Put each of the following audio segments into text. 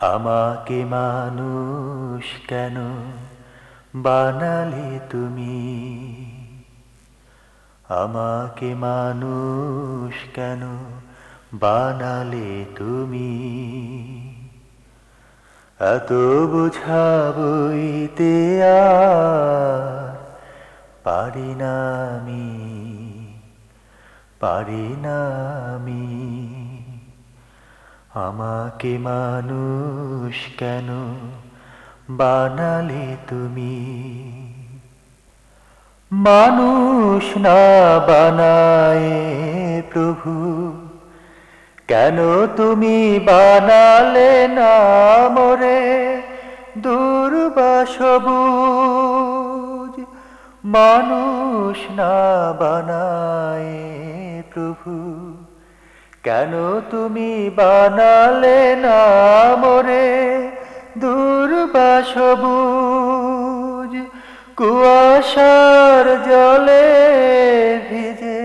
আমাকে মানুষ কেন বানালে তুমি? আমাকে মানুষ কেন বানালে তুমি? এত বুঝাবইতে পারি না আমি, পারি না আমি। আমাকে মানুষ কেন বানালে তুমি? মানুষ না বানায় প্রভু, কেন তুমি বানালে না মরে? দুর্বাসবুজ মানুষ না বানায় প্রভু। কেন তুমি বানালে না মরে? দুর্বাসবুজ কুয়াশার জলে ভিজে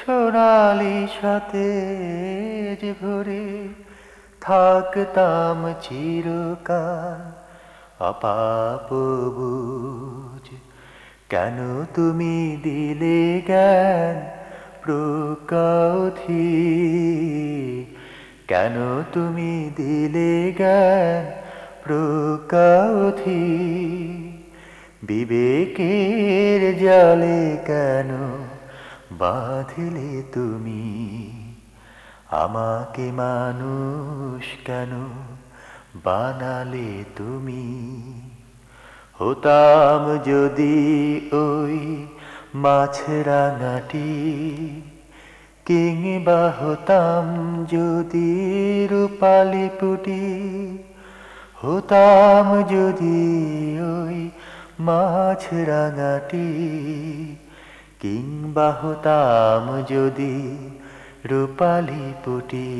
সোনালি সাথে ভরে থাকতাম চিরকাল অপাপ বুঝ। কেন তুমি দিলে জ্ঞান প্রকথি কেন তুমি দিলে জ্ঞান প্রকথি বিবেকের জালে কেন বাঁধলে তুমি? আমাকে মানুষ কেন বানালে তুমি? হতাম যদি ওই মাছ রাঙাটি কিংবা হতাম যদি রূপালি পুটি, হতাম যদি ওই মাছ রাঙাটি কিংবা হতাম যদি রূপালি পুটি।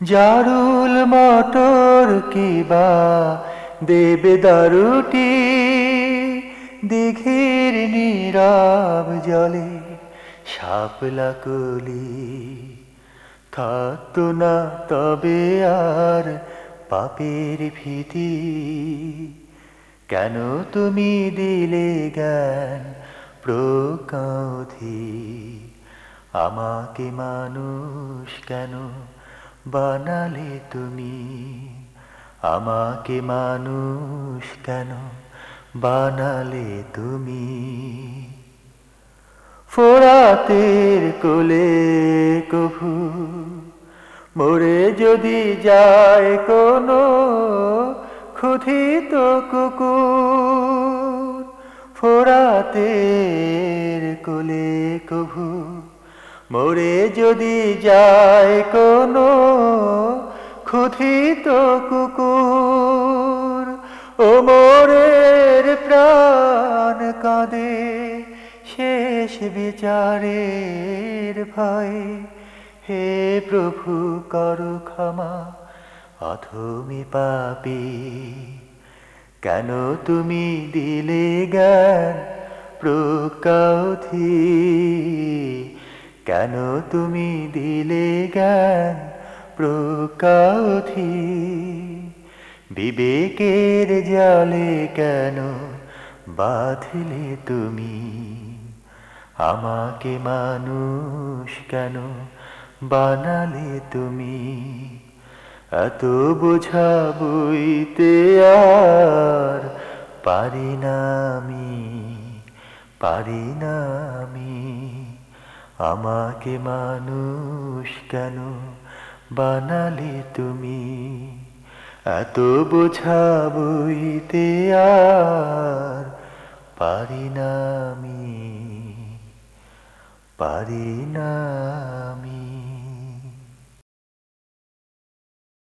জারুল মটর কিবা দেবে দারুটি দিঘির নীরব জলে শাপলা কলি থাকতো না তবে আর পাপের ভীতি। কেন তুমি দিলে জ্ঞান প্রকাধি আমাকে মানুষ কেন বানালে তুমি? আমাকে মানুষ কেন বানালে তুমি। ফোরাতের কোলে কভু, মরে যদি যায় কোনো ক্ষুধিত কুকুর। ফোরাতের কোলে কভু, মরে যদি যায় কোনো ক্ষুধিত কুকুর। ও মোরের বিচারের ভয়। হে প্রভু, করু ক্ষমা। অথমি পাপি, কেন তুমি দিলে জ্ঞান প্রকাথি? কেন তুমি দিলে জ্ঞান প্রকাথি? বিবেকের জালে কেন বাঁধলে তুমি? আমাকে মানুষ কেন বানালে তুমি? এত বোঝা বইতে আর পারি না আমি, পারি না আমি। আমাকে মানুষ কেন বানালে তুমি? এত বোঝা বইতে আর পারি না আমি। parinam